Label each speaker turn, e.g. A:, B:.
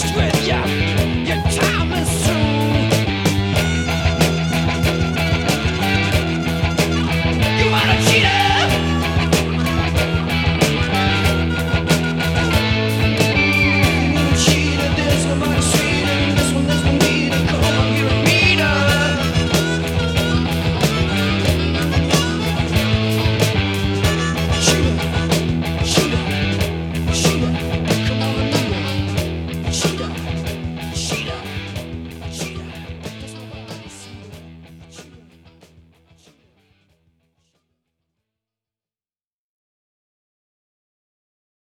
A: with ya.